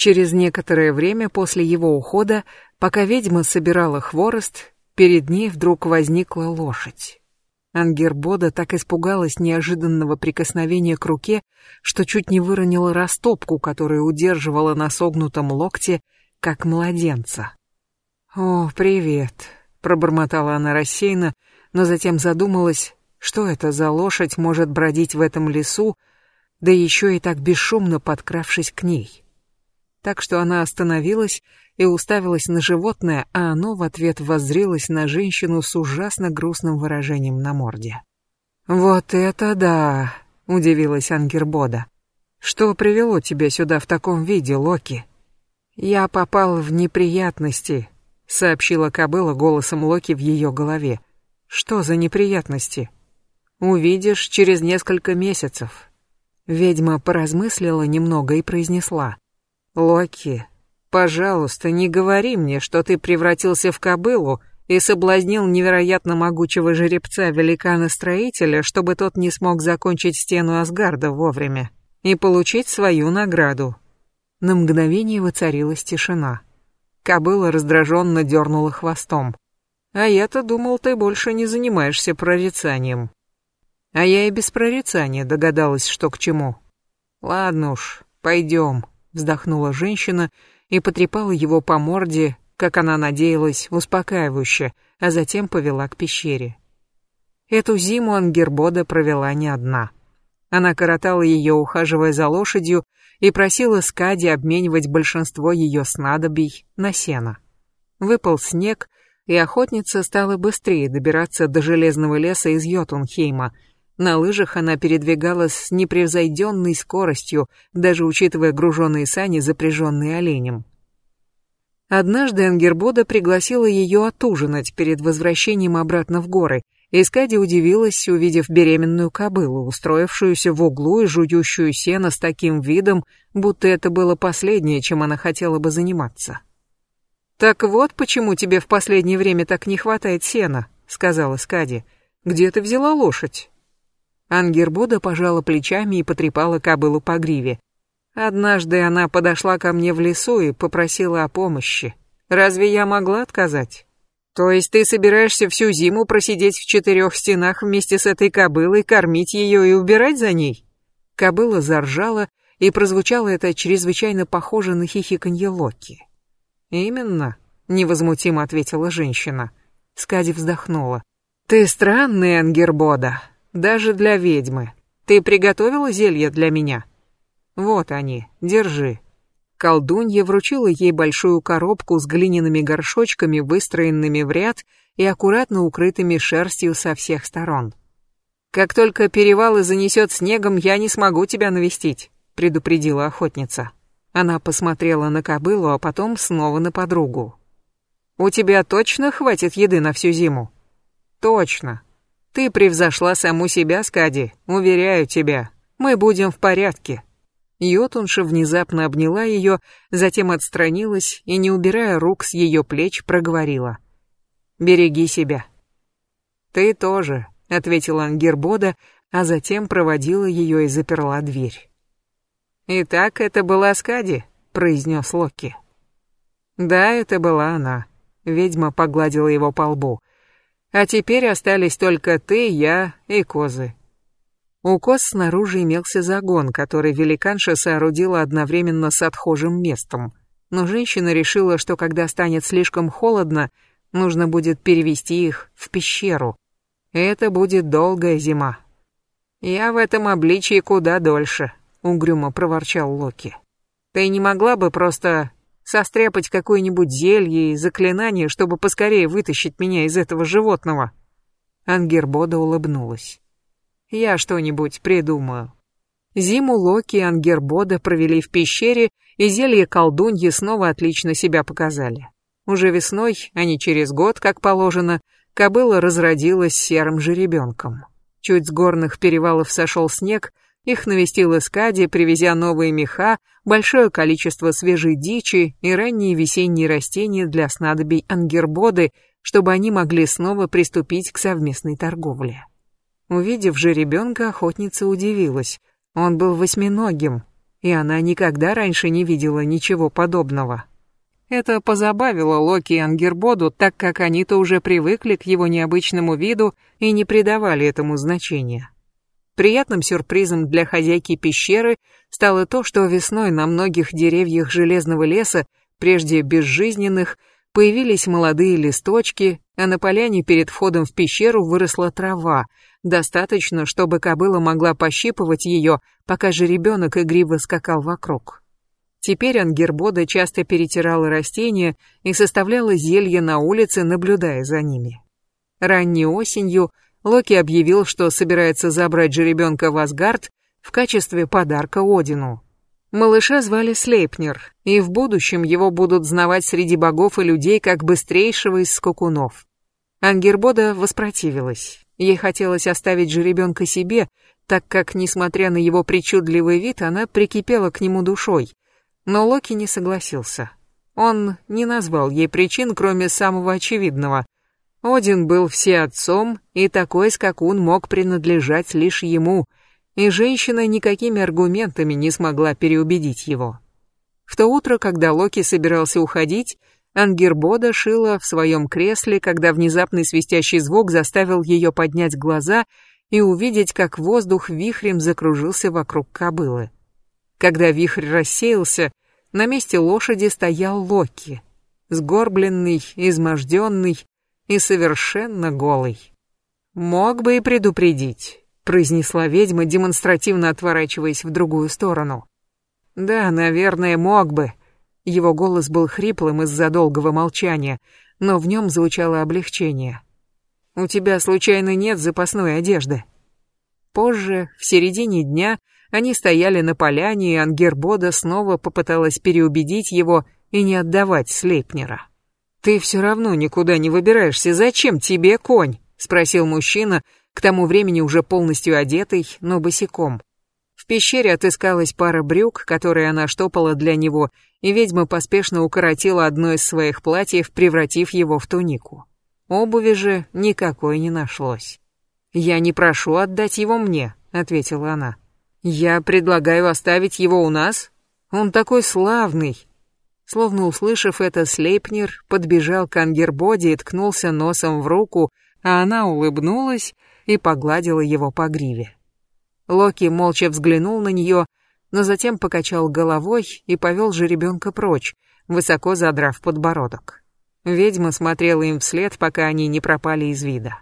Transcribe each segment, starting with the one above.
Через некоторое время после его ухода, пока ведьма собирала хворост, перед ней вдруг возникла лошадь. Ангербода так испугалась неожиданного прикосновения к руке, что чуть не выронила растопку, которую удерживала на согнутом локте, как младенца. «О, привет», — пробормотала она рассеянно, но затем задумалась, что это за лошадь может бродить в этом лесу, да еще и так бесшумно подкравшись к ней так что она остановилась и уставилась на животное, а оно в ответ воззрилось на женщину с ужасно грустным выражением на морде. «Вот это да!» — удивилась Ангербода. «Что привело тебя сюда в таком виде, Локи?» «Я попал в неприятности», — сообщила кобыла голосом Локи в ее голове. «Что за неприятности?» «Увидишь через несколько месяцев». Ведьма поразмыслила немного и произнесла. Локи, пожалуйста, не говори мне, что ты превратился в кобылу и соблазнил невероятно могучего жеребца великана-строителя, чтобы тот не смог закончить стену Асгарда вовремя и получить свою награду. На мгновение воцарилась тишина. Кобыла раздраженно дернула хвостом. А я-то думал, ты больше не занимаешься прорицанием. А я и без прорицания догадалась, что к чему. Ладно уж, пойдем вздохнула женщина и потрепала его по морде, как она надеялась, успокаивающе, а затем повела к пещере. Эту зиму Ангербода провела не одна. Она коротала ее, ухаживая за лошадью, и просила Скади обменивать большинство ее снадобий на сено. Выпал снег, и охотница стала быстрее добираться до железного леса из Йотунхейма — на лыжах она передвигалась с непревзойденной скоростью, даже учитывая груженные сани, запряженные оленем. Однажды Ангербода пригласила ее отужинать перед возвращением обратно в горы, и Скади удивилась, увидев беременную кобылу, устроившуюся в углу и жующую сено с таким видом, будто это было последнее, чем она хотела бы заниматься. «Так вот почему тебе в последнее время так не хватает сена», — сказала Скади. «Где ты взяла лошадь?» Ангербуда пожала плечами и потрепала кобылу по гриве. Однажды она подошла ко мне в лесу и попросила о помощи. Разве я могла отказать? То есть ты собираешься всю зиму просидеть в четырех стенах вместе с этой кобылой, кормить ее и убирать за ней? Кобыла заржала, и прозвучало это чрезвычайно похоже на хихиканье Локи. «Именно», — невозмутимо ответила женщина. Скади вздохнула. «Ты странный, Ангербода. Даже для ведьмы. Ты приготовила зелье для меня? Вот они, держи. Колдунья вручила ей большую коробку с глиняными горшочками, выстроенными в ряд и аккуратно укрытыми шерстью со всех сторон. «Как только перевалы занесет снегом, я не смогу тебя навестить», — предупредила охотница. Она посмотрела на кобылу, а потом снова на подругу. «У тебя точно хватит еды на всю зиму?» «Точно. Ты превзошла саму себя, Скади, уверяю тебя. Мы будем в порядке. Йотунша внезапно обняла ее, затем отстранилась и, не убирая рук с ее плеч, проговорила. «Береги себя». «Ты тоже», — ответила Ангербода, а затем проводила ее и заперла дверь. «Итак, это была Скади», — произнес Локи. «Да, это была она». Ведьма погладила его по лбу. А теперь остались только ты, я и козы. У коз снаружи имелся загон, который великанша соорудила одновременно с отхожим местом. Но женщина решила, что когда станет слишком холодно, нужно будет перевести их в пещеру. Это будет долгая зима. Я в этом обличии куда дольше, угрюмо проворчал Локи. Ты не могла бы просто состряпать какое-нибудь зелье и заклинание, чтобы поскорее вытащить меня из этого животного. Ангербода улыбнулась. Я что-нибудь придумаю. Зиму Локи и Ангербода провели в пещере, и зелье колдуньи снова отлично себя показали. Уже весной, а не через год, как положено, кобыла разродилась серым жеребенком. Чуть с горных перевалов сошел снег, их навестил Искади, привезя новые меха, большое количество свежей дичи и ранние весенние растения для снадобий ангербоды, чтобы они могли снова приступить к совместной торговле. Увидев же ребенка, охотница удивилась. Он был восьминогим. и она никогда раньше не видела ничего подобного. Это позабавило Локи и Ангербоду, так как они-то уже привыкли к его необычному виду и не придавали этому значения. Приятным сюрпризом для хозяйки пещеры стало то, что весной на многих деревьях железного леса, прежде безжизненных, появились молодые листочки, а на поляне перед входом в пещеру выросла трава, достаточно, чтобы кобыла могла пощипывать ее, пока же ребенок игриво скакал вокруг. Теперь Ангербода часто перетирала растения и составляла зелья на улице, наблюдая за ними. Ранней осенью Локи объявил, что собирается забрать жеребенка в Асгард в качестве подарка Одину. Малыша звали Слейпнер, и в будущем его будут знавать среди богов и людей как быстрейшего из скакунов. Ангербода воспротивилась. Ей хотелось оставить жеребенка себе, так как, несмотря на его причудливый вид, она прикипела к нему душой. Но Локи не согласился. Он не назвал ей причин, кроме самого очевидного. Один был всеотцом, и такой скакун мог принадлежать лишь ему, и женщина никакими аргументами не смогла переубедить его. В то утро, когда Локи собирался уходить, Ангербода шила в своем кресле, когда внезапный свистящий звук заставил ее поднять глаза и увидеть, как воздух вихрем закружился вокруг кобылы. Когда вихрь рассеялся, на месте лошади стоял Локи, сгорбленный, изможденный, и совершенно голый. «Мог бы и предупредить», — произнесла ведьма, демонстративно отворачиваясь в другую сторону. «Да, наверное, мог бы». Его голос был хриплым из-за долгого молчания, но в нем звучало облегчение. «У тебя случайно нет запасной одежды?» Позже, в середине дня, они стояли на поляне, и Ангербода снова попыталась переубедить его и не отдавать Слейпнера. «Ты все равно никуда не выбираешься, зачем тебе конь?» — спросил мужчина, к тому времени уже полностью одетый, но босиком. В пещере отыскалась пара брюк, которые она штопала для него, и ведьма поспешно укоротила одно из своих платьев, превратив его в тунику. Обуви же никакой не нашлось. «Я не прошу отдать его мне», — ответила она. «Я предлагаю оставить его у нас. Он такой славный, Словно услышав это, Слейпнер подбежал к Ангербоде и ткнулся носом в руку, а она улыбнулась и погладила его по гриве. Локи молча взглянул на нее, но затем покачал головой и повел жеребенка прочь, высоко задрав подбородок. Ведьма смотрела им вслед, пока они не пропали из вида.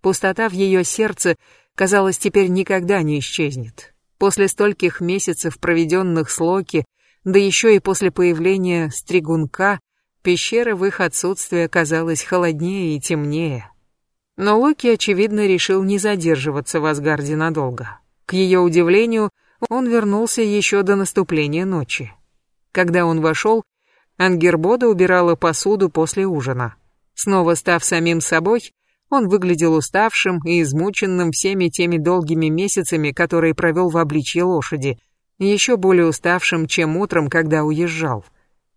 Пустота в ее сердце, казалось, теперь никогда не исчезнет. После стольких месяцев, проведенных с Локи, да еще и после появления стригунка пещера в их отсутствие оказалась холоднее и темнее. Но Локи, очевидно, решил не задерживаться в Асгарде надолго. К ее удивлению, он вернулся еще до наступления ночи. Когда он вошел, Ангербода убирала посуду после ужина. Снова став самим собой, он выглядел уставшим и измученным всеми теми долгими месяцами, которые провел в обличье лошади, еще более уставшим, чем утром, когда уезжал.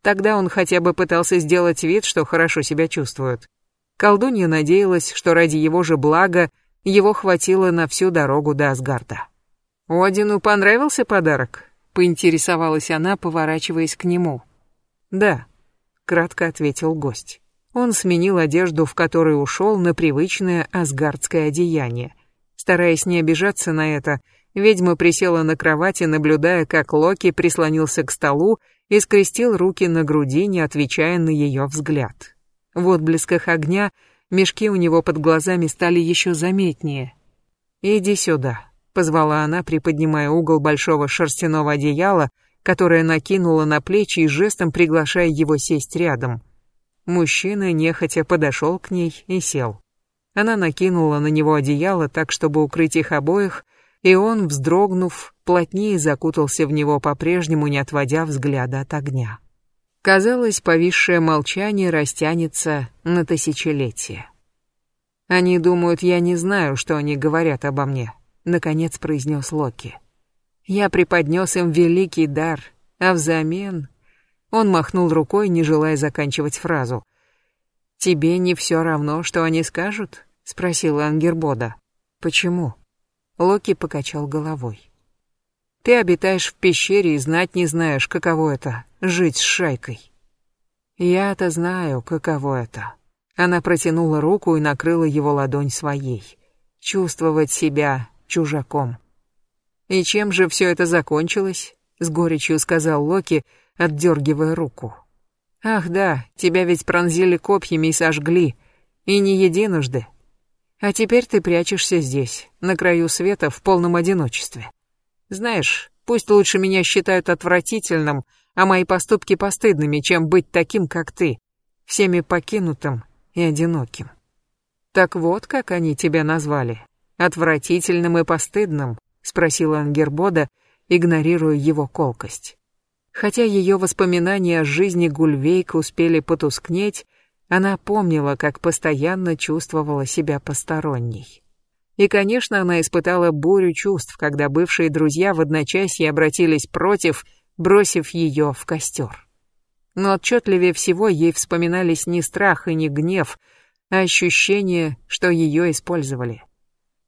Тогда он хотя бы пытался сделать вид, что хорошо себя чувствует. Колдунья надеялась, что ради его же блага его хватило на всю дорогу до Асгарда. «Одину понравился подарок?» — поинтересовалась она, поворачиваясь к нему. «Да», — кратко ответил гость. Он сменил одежду, в которой ушел, на привычное асгардское одеяние. Стараясь не обижаться на это, — Ведьма присела на кровати, наблюдая, как Локи прислонился к столу и скрестил руки на груди, не отвечая на ее взгляд. В отблесках огня мешки у него под глазами стали еще заметнее. «Иди сюда», — позвала она, приподнимая угол большого шерстяного одеяла, которое накинула на плечи и жестом приглашая его сесть рядом. Мужчина нехотя подошел к ней и сел. Она накинула на него одеяло так, чтобы укрыть их обоих, и он, вздрогнув, плотнее закутался в него по-прежнему, не отводя взгляда от огня. Казалось, повисшее молчание растянется на тысячелетие. «Они думают, я не знаю, что они говорят обо мне», — наконец произнес Локи. «Я преподнес им великий дар, а взамен...» Он махнул рукой, не желая заканчивать фразу. «Тебе не все равно, что они скажут?» — спросила Ангербода. «Почему?» Локи покачал головой. Ты обитаешь в пещере и знать не знаешь, каково это — жить с шайкой. Я-то знаю, каково это. Она протянула руку и накрыла его ладонь своей. Чувствовать себя чужаком. «И чем же все это закончилось?» — с горечью сказал Локи, отдергивая руку. «Ах да, тебя ведь пронзили копьями и сожгли, и не единожды. А теперь ты прячешься здесь, на краю света, в полном одиночестве. Знаешь, пусть лучше меня считают отвратительным, а мои поступки постыдными, чем быть таким, как ты, всеми покинутым и одиноким. Так вот, как они тебя назвали. Отвратительным и постыдным, спросила Ангербода, игнорируя его колкость. Хотя ее воспоминания о жизни Гульвейка успели потускнеть, она помнила, как постоянно чувствовала себя посторонней. И, конечно, она испытала бурю чувств, когда бывшие друзья в одночасье обратились против, бросив ее в костер. Но отчетливее всего ей вспоминались не страх и не гнев, а ощущение, что ее использовали.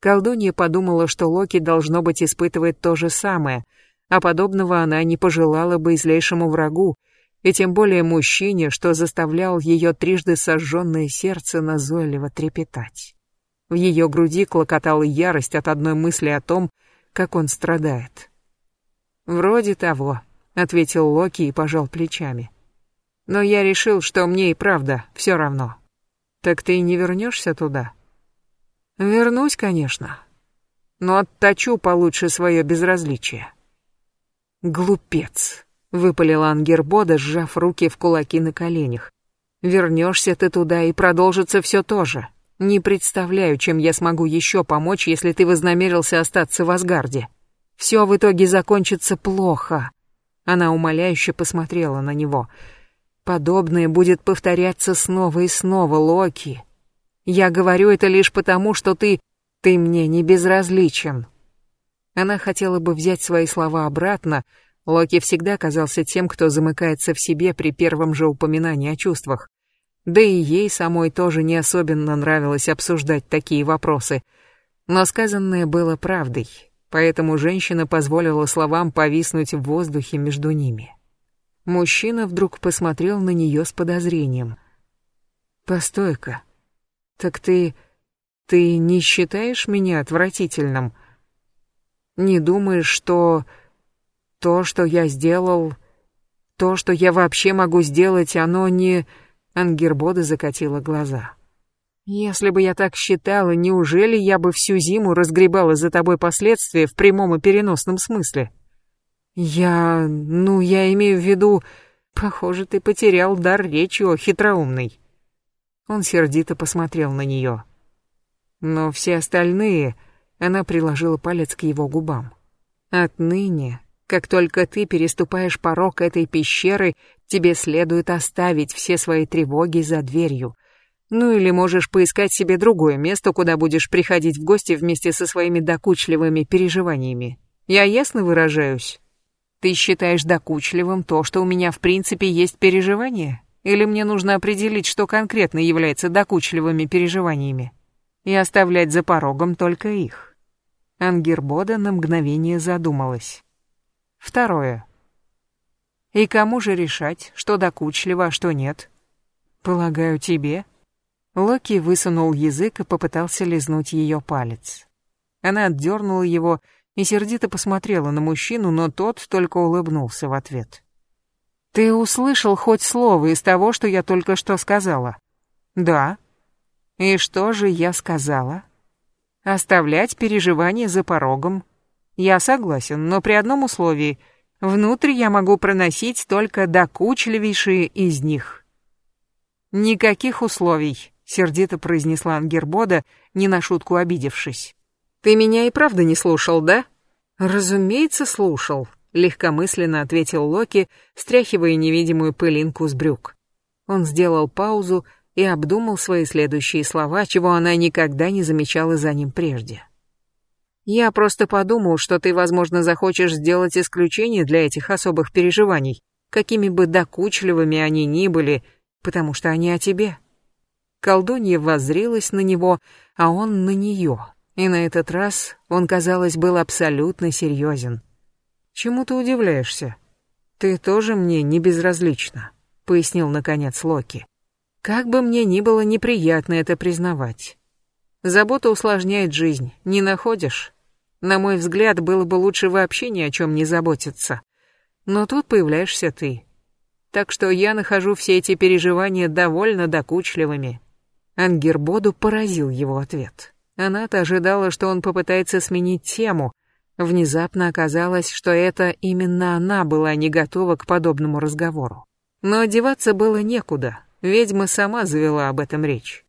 Колдунья подумала, что Локи, должно быть, испытывает то же самое, а подобного она не пожелала бы злейшему врагу, и тем более мужчине, что заставлял ее трижды сожженное сердце назойливо трепетать. В ее груди клокотала ярость от одной мысли о том, как он страдает. «Вроде того», — ответил Локи и пожал плечами. «Но я решил, что мне и правда все равно». «Так ты не вернешься туда?» Вернусь, конечно, но отточу получше свое безразличие. Глупец, выпалила Ангербода, сжав руки в кулаки на коленях. Вернешься ты туда и продолжится все то же. Не представляю, чем я смогу еще помочь, если ты вознамерился остаться в Асгарде. Все в итоге закончится плохо. Она умоляюще посмотрела на него. Подобное будет повторяться снова и снова, Локи. Я говорю это лишь потому, что ты... ты мне не безразличен». Она хотела бы взять свои слова обратно, Локи всегда казался тем, кто замыкается в себе при первом же упоминании о чувствах. Да и ей самой тоже не особенно нравилось обсуждать такие вопросы. Но сказанное было правдой, поэтому женщина позволила словам повиснуть в воздухе между ними. Мужчина вдруг посмотрел на нее с подозрением. «Постой-ка, так ты... ты не считаешь меня отвратительным? Не думаешь, что... то, что я сделал... то, что я вообще могу сделать, оно не... Ангербода закатила глаза. Если бы я так считала, неужели я бы всю зиму разгребала за тобой последствия в прямом и переносном смысле? Я... ну, я имею в виду... Похоже, ты потерял дар речи, о хитроумный. Он сердито посмотрел на нее. Но все остальные... Она приложила палец к его губам. Отныне, как только ты переступаешь порог этой пещеры, тебе следует оставить все свои тревоги за дверью. Ну или можешь поискать себе другое место, куда будешь приходить в гости вместе со своими докучливыми переживаниями. Я ясно выражаюсь? Ты считаешь докучливым то, что у меня в принципе есть переживания? Или мне нужно определить, что конкретно является докучливыми переживаниями, и оставлять за порогом только их? Ангербода на мгновение задумалась. Второе. И кому же решать, что докучливо, а что нет? Полагаю, тебе? Локи высунул язык и попытался лизнуть ее палец. Она отдернула его и сердито посмотрела на мужчину, но тот только улыбнулся в ответ. Ты услышал хоть слово из того, что я только что сказала? Да. И что же я сказала? Оставлять переживания за порогом. Я согласен, но при одном условии. Внутрь я могу проносить только докучливейшие из них. Никаких условий, сердито произнесла Ангербода, не на шутку обидевшись. Ты меня и правда не слушал, да? Разумеется, слушал легкомысленно ответил Локи, стряхивая невидимую пылинку с брюк. Он сделал паузу и обдумал свои следующие слова, чего она никогда не замечала за ним прежде. Я просто подумал, что ты, возможно, захочешь сделать исключение для этих особых переживаний, какими бы докучливыми они ни были, потому что они о тебе. Колдунья воззрелась на него, а он на нее, и на этот раз он, казалось, был абсолютно серьезен. Чему ты удивляешься? Ты тоже мне не безразлична, пояснил наконец Локи. Как бы мне ни было неприятно это признавать. Забота усложняет жизнь, не находишь? На мой взгляд, было бы лучше вообще ни о чем не заботиться. Но тут появляешься ты. Так что я нахожу все эти переживания довольно докучливыми. Ангербоду поразил его ответ. Она-то ожидала, что он попытается сменить тему. Внезапно оказалось, что это именно она была не готова к подобному разговору. Но одеваться было некуда, ведьма сама завела об этом речь.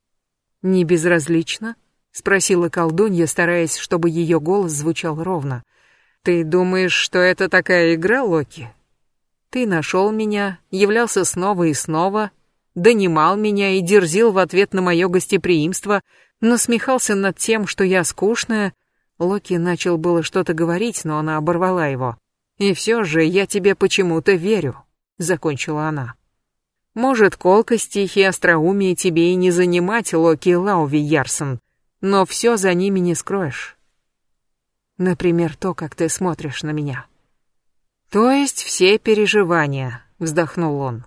«Не безразлично?» — спросила колдунья, стараясь, чтобы ее голос звучал ровно. «Ты думаешь, что это такая игра, Локи? Ты нашел меня, являлся снова и снова, донимал меня и дерзил в ответ на мое гостеприимство, насмехался над тем, что я скучная. Локи начал было что-то говорить, но она оборвала его. «И все же я тебе почему-то верю», — закончила она. «Может, колкости и остроумие тебе и не занимать, Локи Лауви Ярсон, но все за ними не скроешь. Например, то, как ты смотришь на меня». «То есть все переживания», — вздохнул он.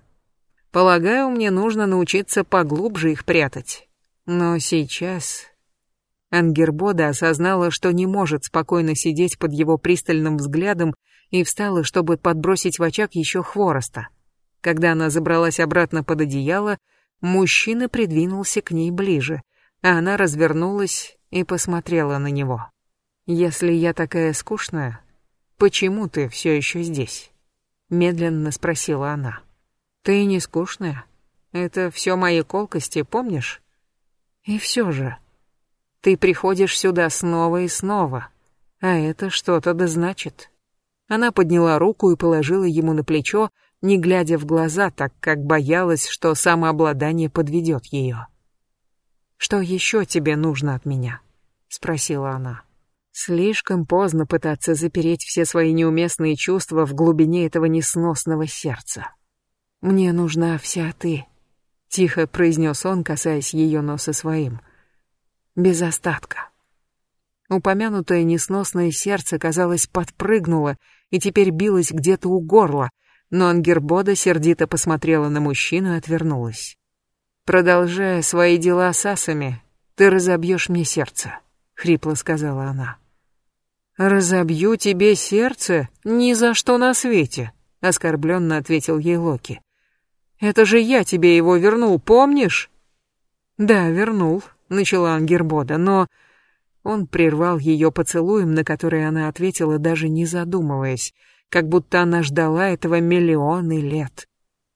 «Полагаю, мне нужно научиться поглубже их прятать. Но сейчас...» Ангербода осознала, что не может спокойно сидеть под его пристальным взглядом и встала, чтобы подбросить в очаг еще хвороста. Когда она забралась обратно под одеяло, мужчина придвинулся к ней ближе, а она развернулась и посмотрела на него. «Если я такая скучная, «Почему ты все еще здесь?» — медленно спросила она. «Ты не скучная. Это все мои колкости, помнишь? И все же, ты приходишь сюда снова и снова, а это что-то да значит». Она подняла руку и положила ему на плечо, не глядя в глаза, так как боялась, что самообладание подведет ее. «Что еще тебе нужно от меня?» — спросила она. Слишком поздно пытаться запереть все свои неуместные чувства в глубине этого несносного сердца. «Мне нужна вся ты», — тихо произнес он, касаясь ее носа своим. «Без остатка». Упомянутое несносное сердце, казалось, подпрыгнуло и теперь билось где-то у горла, но Ангербода сердито посмотрела на мужчину и отвернулась. «Продолжая свои дела с асами, ты разобьешь мне сердце», — хрипло сказала она. «Разобью тебе сердце? Ни за что на свете», — оскорбленно ответил ей Локи. «Это же я тебе его вернул, помнишь?» «Да, вернул», — начала Ангербода, но... Он прервал ее поцелуем, на который она ответила, даже не задумываясь, как будто она ждала этого миллионы лет.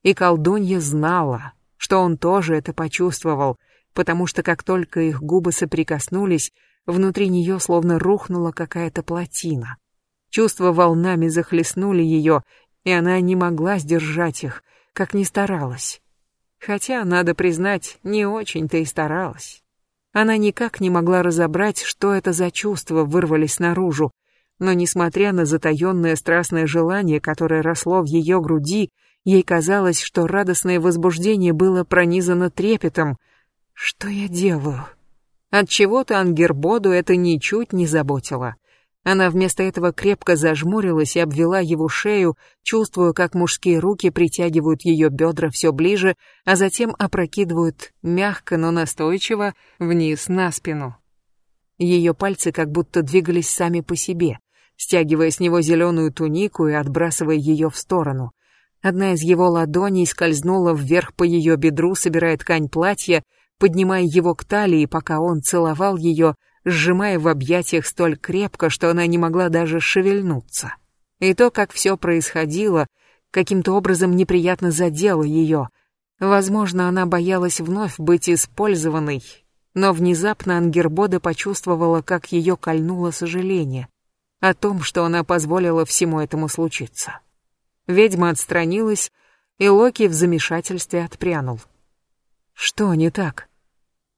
И колдунья знала, что он тоже это почувствовал, потому что как только их губы соприкоснулись, Внутри нее словно рухнула какая-то плотина. Чувства волнами захлестнули ее, и она не могла сдержать их, как ни старалась. Хотя, надо признать, не очень-то и старалась. Она никак не могла разобрать, что это за чувства вырвались наружу, но, несмотря на затаённое страстное желание, которое росло в ее груди, ей казалось, что радостное возбуждение было пронизано трепетом. «Что я делаю?» От чего-то Ангербоду это ничуть не заботило. Она вместо этого крепко зажмурилась и обвела его шею, чувствуя, как мужские руки притягивают ее бедра все ближе, а затем опрокидывают мягко, но настойчиво вниз на спину. Ее пальцы как будто двигались сами по себе, стягивая с него зеленую тунику и отбрасывая ее в сторону. Одна из его ладоней скользнула вверх по ее бедру, собирая ткань платья, поднимая его к талии, пока он целовал ее, сжимая в объятиях столь крепко, что она не могла даже шевельнуться. И то, как все происходило, каким-то образом неприятно задело ее. Возможно, она боялась вновь быть использованной, но внезапно Ангербода почувствовала, как ее кольнуло сожаление о том, что она позволила всему этому случиться. Ведьма отстранилась, и Локи в замешательстве отпрянул. «Что не так?»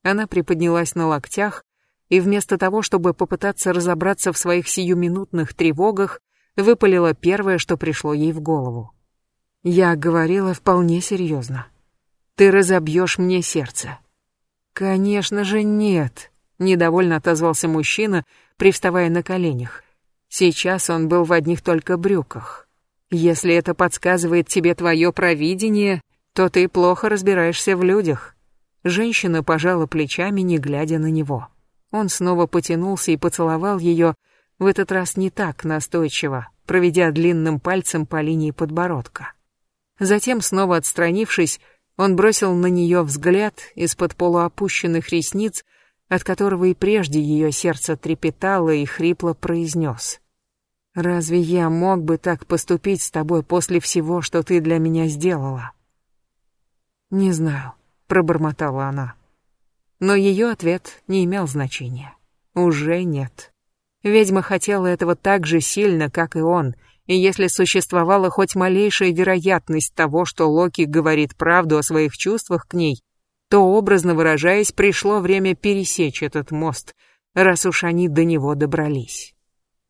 Она приподнялась на локтях и вместо того, чтобы попытаться разобраться в своих сиюминутных тревогах, выпалила первое, что пришло ей в голову. Я говорила вполне серьезно. Ты разобьешь мне сердце. Конечно же нет, недовольно отозвался мужчина, привставая на коленях. Сейчас он был в одних только брюках. Если это подсказывает тебе твое провидение, то ты плохо разбираешься в людях. Женщина пожала плечами, не глядя на него. Он снова потянулся и поцеловал ее, в этот раз не так настойчиво, проведя длинным пальцем по линии подбородка. Затем, снова отстранившись, он бросил на нее взгляд из-под полуопущенных ресниц, от которого и прежде ее сердце трепетало и хрипло произнес. «Разве я мог бы так поступить с тобой после всего, что ты для меня сделала?» «Не знаю», — пробормотала она. Но ее ответ не имел значения. Уже нет. Ведьма хотела этого так же сильно, как и он, и если существовала хоть малейшая вероятность того, что Локи говорит правду о своих чувствах к ней, то, образно выражаясь, пришло время пересечь этот мост, раз уж они до него добрались.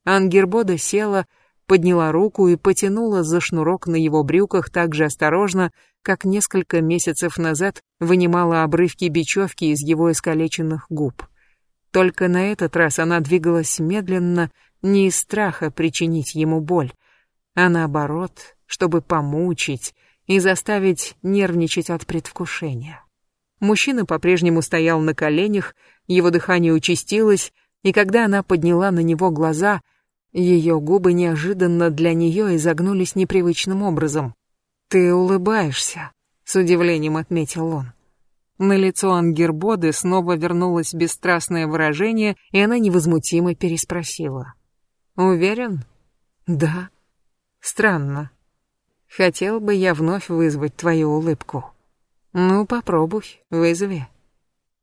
Ангербода села, подняла руку и потянула за шнурок на его брюках так же осторожно, как несколько месяцев назад вынимала обрывки бечевки из его искалеченных губ. Только на этот раз она двигалась медленно, не из страха причинить ему боль, а наоборот, чтобы помучить и заставить нервничать от предвкушения. Мужчина по-прежнему стоял на коленях, его дыхание участилось, и когда она подняла на него глаза, ее губы неожиданно для нее изогнулись непривычным образом. «Ты улыбаешься», — с удивлением отметил он. На лицо Ангербоды снова вернулось бесстрастное выражение, и она невозмутимо переспросила. «Уверен?» «Да». «Странно. Хотел бы я вновь вызвать твою улыбку». Ну, попробуй, вызови.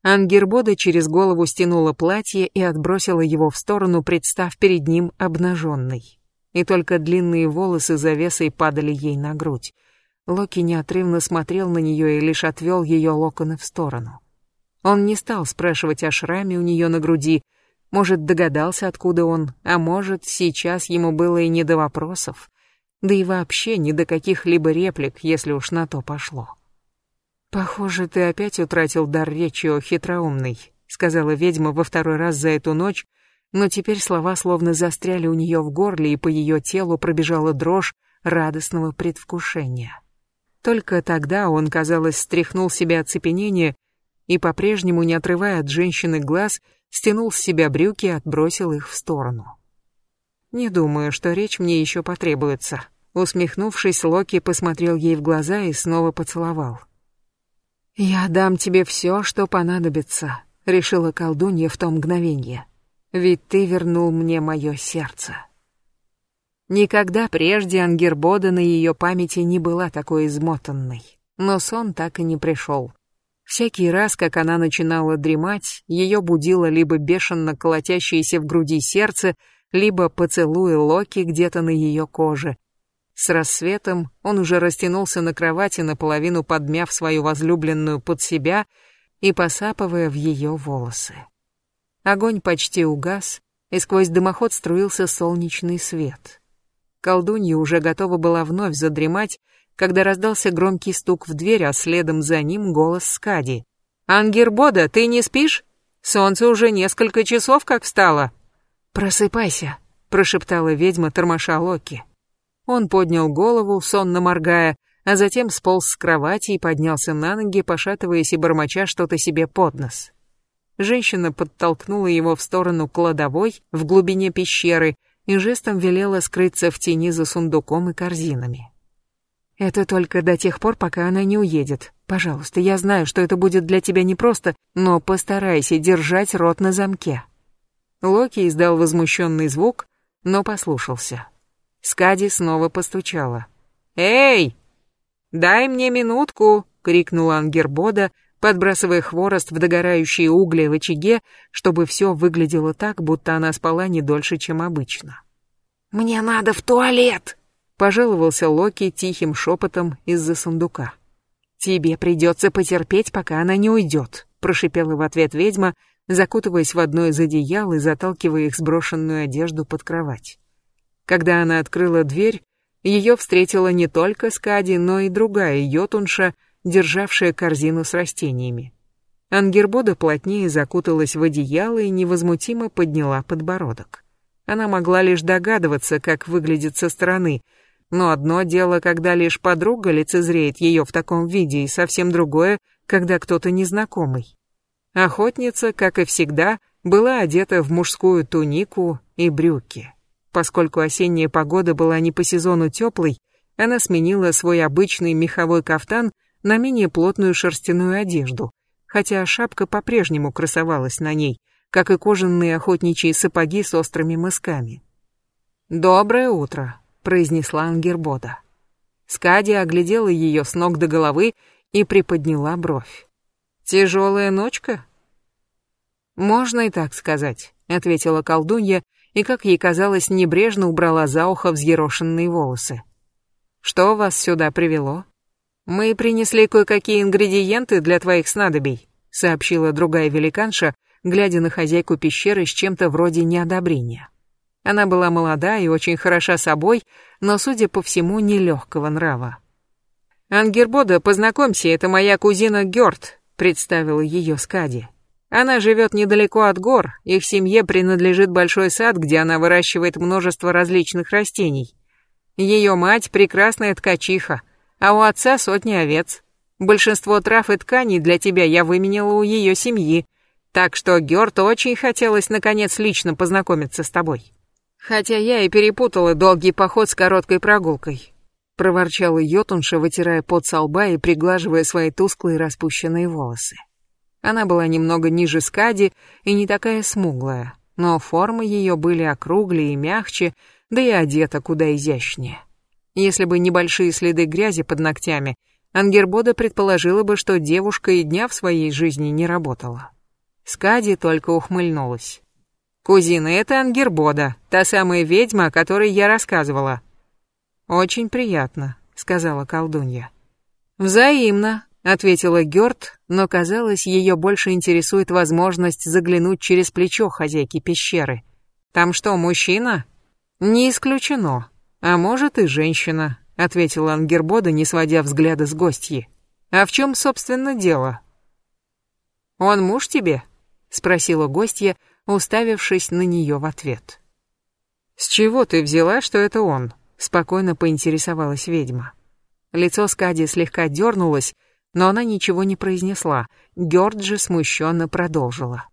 Ангербода через голову стянула платье и отбросила его в сторону, представ перед ним обнаженной. И только длинные волосы завесой падали ей на грудь. Локи неотрывно смотрел на нее и лишь отвел ее локоны в сторону. Он не стал спрашивать о шраме у нее на груди, может, догадался, откуда он, а может, сейчас ему было и не до вопросов, да и вообще не до каких-либо реплик, если уж на то пошло. «Похоже, ты опять утратил дар речи, о хитроумный», — сказала ведьма во второй раз за эту ночь, но теперь слова словно застряли у нее в горле, и по ее телу пробежала дрожь радостного предвкушения. Только тогда он, казалось, стряхнул себя оцепенение и, по-прежнему не отрывая от женщины глаз, стянул с себя брюки и отбросил их в сторону. «Не думаю, что речь мне еще потребуется», — усмехнувшись, Локи посмотрел ей в глаза и снова поцеловал. «Я дам тебе все, что понадобится», — решила колдунья в то мгновение. «Ведь ты вернул мне мое сердце». Никогда прежде Ангербода на ее памяти не была такой измотанной, но сон так и не пришел. Всякий раз, как она начинала дремать, ее будило либо бешено колотящееся в груди сердце, либо поцелуи Локи где-то на ее коже, с рассветом он уже растянулся на кровати, наполовину подмяв свою возлюбленную под себя и посапывая в ее волосы. Огонь почти угас, и сквозь дымоход струился солнечный свет. Колдунья уже готова была вновь задремать, когда раздался громкий стук в дверь, а следом за ним голос Скади. «Ангербода, ты не спишь? Солнце уже несколько часов как встало». «Просыпайся», — прошептала ведьма, тормоша Локи. Он поднял голову, сонно моргая, а затем сполз с кровати и поднялся на ноги, пошатываясь и бормоча что-то себе под нос. Женщина подтолкнула его в сторону кладовой в глубине пещеры и жестом велела скрыться в тени за сундуком и корзинами. «Это только до тех пор, пока она не уедет. Пожалуйста, я знаю, что это будет для тебя непросто, но постарайся держать рот на замке». Локи издал возмущенный звук, но послушался. Скади снова постучала. «Эй! Дай мне минутку!» — крикнула Ангербода, подбрасывая хворост в догорающие угли в очаге, чтобы все выглядело так, будто она спала не дольше, чем обычно. «Мне надо в туалет!» — пожаловался Локи тихим шепотом из-за сундука. «Тебе придется потерпеть, пока она не уйдет», — прошипела в ответ ведьма, закутываясь в одно из одеял и заталкивая их сброшенную одежду под кровать. Когда она открыла дверь, ее встретила не только Скади, но и другая йотунша, державшая корзину с растениями. Ангербода плотнее закуталась в одеяло и невозмутимо подняла подбородок. Она могла лишь догадываться, как выглядит со стороны, но одно дело, когда лишь подруга лицезреет ее в таком виде, и совсем другое, когда кто-то незнакомый. Охотница, как и всегда, была одета в мужскую тунику и брюки. Поскольку осенняя погода была не по сезону теплой, она сменила свой обычный меховой кафтан на менее плотную шерстяную одежду, хотя шапка по-прежнему красовалась на ней, как и кожаные охотничьи сапоги с острыми мысками. «Доброе утро», — произнесла Ангербода. Скади оглядела ее с ног до головы и приподняла бровь. «Тяжелая ночка?» «Можно и так сказать», — ответила колдунья и, как ей казалось, небрежно убрала за ухо взъерошенные волосы. «Что вас сюда привело?» «Мы принесли кое-какие ингредиенты для твоих снадобий», — сообщила другая великанша, глядя на хозяйку пещеры с чем-то вроде неодобрения. Она была молода и очень хороша собой, но, судя по всему, нелегкого нрава. «Ангербода, познакомься, это моя кузина Гёрт», — представила ее Скади. «Она живет недалеко от гор, их семье принадлежит большой сад, где она выращивает множество различных растений. Ее мать — прекрасная ткачиха, а у отца сотни овец. Большинство трав и тканей для тебя я выменяла у ее семьи, так что Гёрт очень хотелось наконец лично познакомиться с тобой. Хотя я и перепутала долгий поход с короткой прогулкой. Проворчала Йотунша, вытирая пот со лба и приглаживая свои тусклые распущенные волосы. Она была немного ниже Скади и не такая смуглая, но формы ее были округлее и мягче, да и одета куда изящнее. Если бы небольшие следы грязи под ногтями, Ангербода предположила бы, что девушка и дня в своей жизни не работала. Скади только ухмыльнулась. «Кузина, это Ангербода, та самая ведьма, о которой я рассказывала». «Очень приятно», — сказала колдунья. «Взаимно», — ответила Гёрт, но, казалось, ее больше интересует возможность заглянуть через плечо хозяйки пещеры. «Там что, мужчина?» «Не исключено. А может и женщина», — ответила Ангербода, не сводя взгляда с гостьи. «А в чем, собственно, дело?» «Он муж тебе?» — спросила гостья, уставившись на нее в ответ. «С чего ты взяла, что это он?» — спокойно поинтересовалась ведьма. Лицо Скади слегка дернулось, но она ничего не произнесла. Гёрджи смущенно продолжила.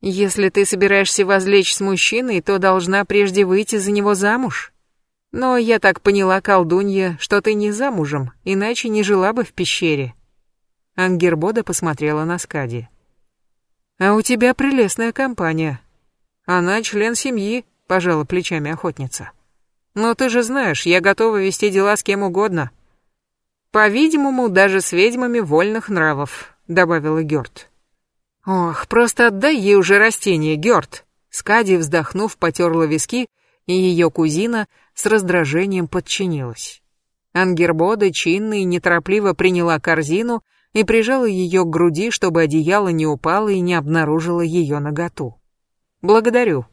«Если ты собираешься возлечь с мужчиной, то должна прежде выйти за него замуж. Но я так поняла, колдунья, что ты не замужем, иначе не жила бы в пещере». Ангербода посмотрела на Скади. А у тебя прелестная компания. Она член семьи, пожала плечами охотница. Но ты же знаешь, я готова вести дела с кем угодно. По-видимому, даже с ведьмами вольных нравов, добавила Гёрт. Ох, просто отдай ей уже растение, Гёрт. Скади, вздохнув, потерла виски, и ее кузина с раздражением подчинилась. Ангербода чинно и неторопливо приняла корзину и прижала ее к груди, чтобы одеяло не упало и не обнаружило ее наготу. «Благодарю».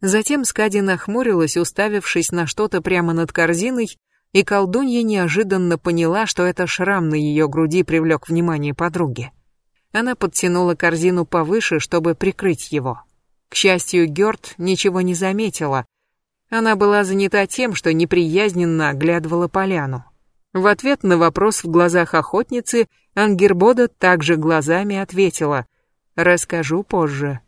Затем Скади нахмурилась, уставившись на что-то прямо над корзиной, и колдунья неожиданно поняла, что это шрам на ее груди привлек внимание подруги. Она подтянула корзину повыше, чтобы прикрыть его. К счастью, Гёрд ничего не заметила. Она была занята тем, что неприязненно оглядывала поляну. В ответ на вопрос в глазах охотницы Ангербода также глазами ответила «Расскажу позже».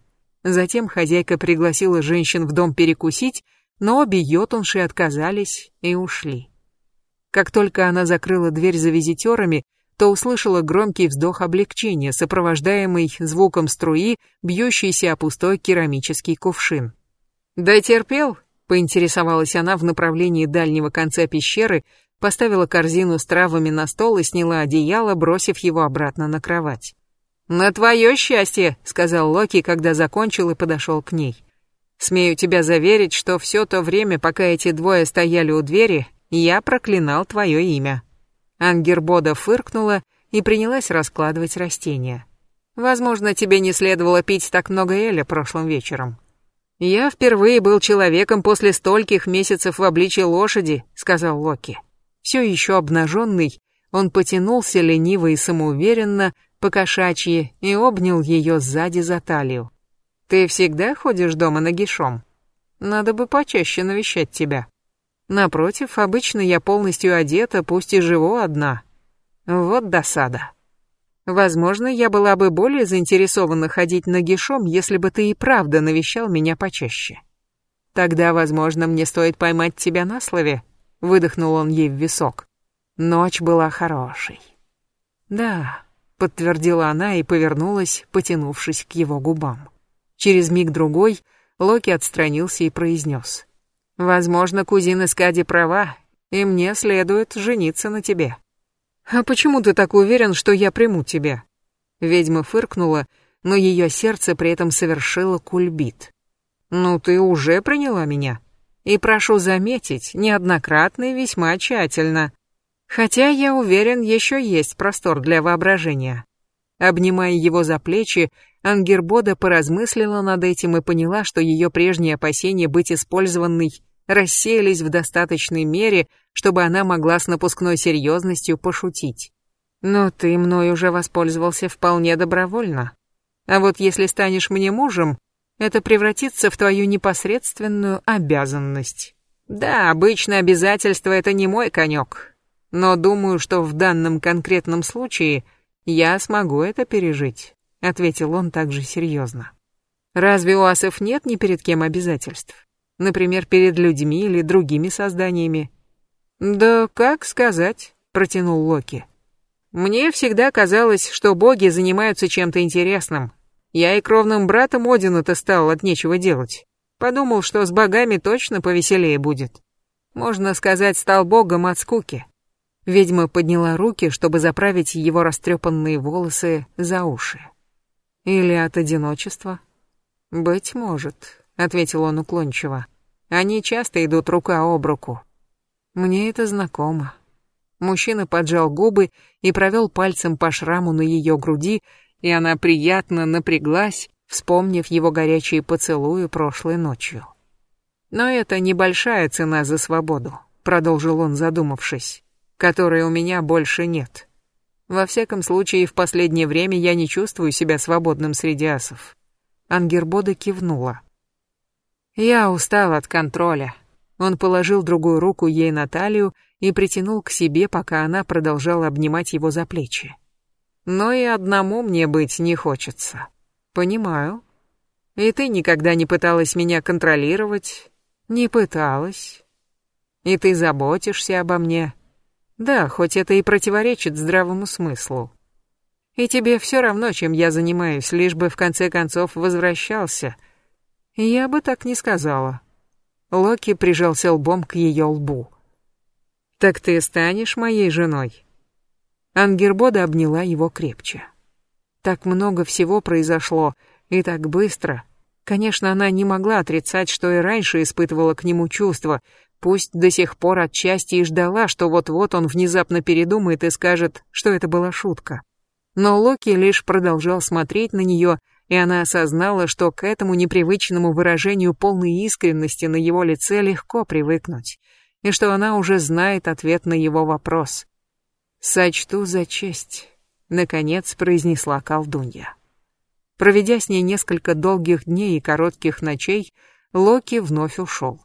Затем хозяйка пригласила женщин в дом перекусить, но обе йотунши отказались и ушли. Как только она закрыла дверь за визитерами, то услышала громкий вздох облегчения, сопровождаемый звуком струи, бьющейся о пустой керамический кувшин. «Да терпел?» — поинтересовалась она в направлении дальнего конца пещеры, поставила корзину с травами на стол и сняла одеяло, бросив его обратно на кровать. «На твое счастье», — сказал Локи, когда закончил и подошел к ней. «Смею тебя заверить, что все то время, пока эти двое стояли у двери, я проклинал твое имя». Ангербода фыркнула и принялась раскладывать растения. «Возможно, тебе не следовало пить так много эля прошлым вечером». «Я впервые был человеком после стольких месяцев в обличье лошади», — сказал Локи. Все еще обнаженный, он потянулся лениво и самоуверенно, покошачьи, и обнял ее сзади за талию. «Ты всегда ходишь дома нагишом?» Надо бы почаще навещать тебя. Напротив, обычно я полностью одета, пусть и живу одна. Вот досада. Возможно, я была бы более заинтересована ходить нагишом, если бы ты и правда навещал меня почаще. Тогда, возможно, мне стоит поймать тебя на слове, выдохнул он ей в висок. Ночь была хорошей. Да, подтвердила она и повернулась, потянувшись к его губам. Через миг другой Локи отстранился и произнес: Возможно, кузина Скади права, и мне следует жениться на тебе. А почему ты так уверен, что я приму тебя? Ведьма фыркнула, но ее сердце при этом совершило кульбит. Ну ты уже приняла меня. И прошу заметить, неоднократно и весьма тщательно. Хотя, я уверен, еще есть простор для воображения. Обнимая его за плечи, Ангербода поразмыслила над этим и поняла, что ее прежние опасения быть использованной рассеялись в достаточной мере, чтобы она могла с напускной серьезностью пошутить. Но ты мной уже воспользовался вполне добровольно. А вот если станешь мне мужем, это превратится в твою непосредственную обязанность. Да, обычно обязательство это не мой конек, но думаю, что в данном конкретном случае я смогу это пережить ответил он также серьезно. Разве у асов нет ни перед кем обязательств? Например, перед людьми или другими созданиями? Да как сказать, протянул Локи. Мне всегда казалось, что боги занимаются чем-то интересным. Я и кровным братом Одина-то стал от нечего делать. Подумал, что с богами точно повеселее будет. Можно сказать, стал богом от скуки. Ведьма подняла руки, чтобы заправить его растрепанные волосы за уши. Или от одиночества? Быть может, ответил он уклончиво. Они часто идут рука об руку. Мне это знакомо. Мужчина поджал губы и провел пальцем по шраму на ее груди, и она приятно напряглась, вспомнив его горячие поцелуи прошлой ночью. Но это небольшая цена за свободу, продолжил он, задумавшись, которой у меня больше нет. Во всяком случае, в последнее время я не чувствую себя свободным среди асов. Ангербода кивнула. Я устал от контроля. Он положил другую руку ей на талию и притянул к себе, пока она продолжала обнимать его за плечи. Но и одному мне быть не хочется. Понимаю. И ты никогда не пыталась меня контролировать? Не пыталась. И ты заботишься обо мне? Да, хоть это и противоречит здравому смыслу. И тебе все равно, чем я занимаюсь, лишь бы в конце концов возвращался. Я бы так не сказала. Локи прижался лбом к ее лбу. Так ты станешь моей женой? Ангербода обняла его крепче. Так много всего произошло, и так быстро. Конечно, она не могла отрицать, что и раньше испытывала к нему чувства, Пусть до сих пор отчасти и ждала, что вот-вот он внезапно передумает и скажет, что это была шутка. Но Локи лишь продолжал смотреть на нее, и она осознала, что к этому непривычному выражению полной искренности на его лице легко привыкнуть, и что она уже знает ответ на его вопрос. «Сочту за честь», — наконец произнесла колдунья. Проведя с ней несколько долгих дней и коротких ночей, Локи вновь ушел.